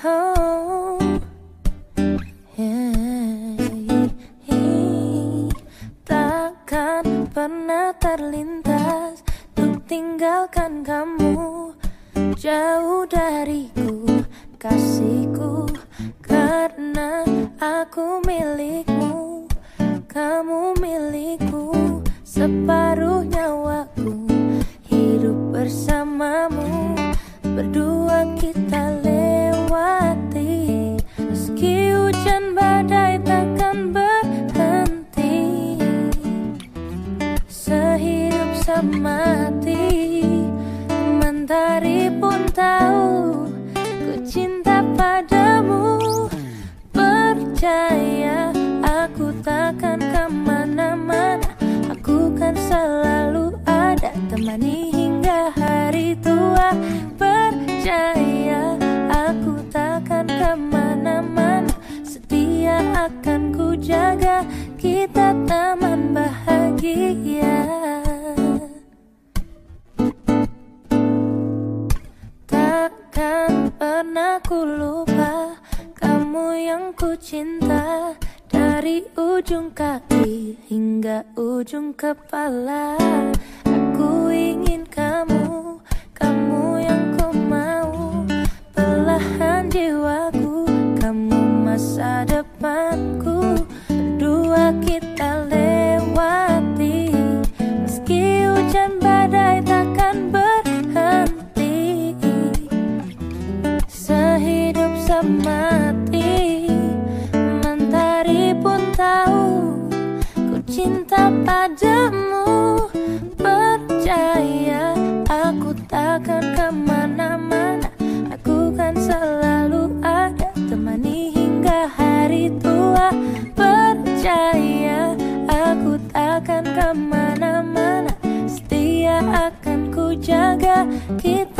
Oh, Takkan pernah terlintas Untuk tinggalkan kamu. Jauh dariku Kasihku Karena aku milikmu. Kamu milikku Separuh nyawaku. Hidup bersamamu Berdua kita mati Mentari pun tahu Ku cinta padamu. Percaya aku takkan ke mana-mana Aku kan selalu ada Temani hingga hari tua. Percaya aku takkan ke mana-mana Setia akan ku jaga Kita pernah ku lupa Kamu yang ku cinta. Dari ujung kaki hingga ujung kepala Aku ingin mati Mentari pun tahu Ku cinta padamu. Percaya aku takkan ke mana-mana Aku kan selalu ada Temani hingga hari tua. Percaya aku takkan ke mana-mana Setia akan ku jaga Kita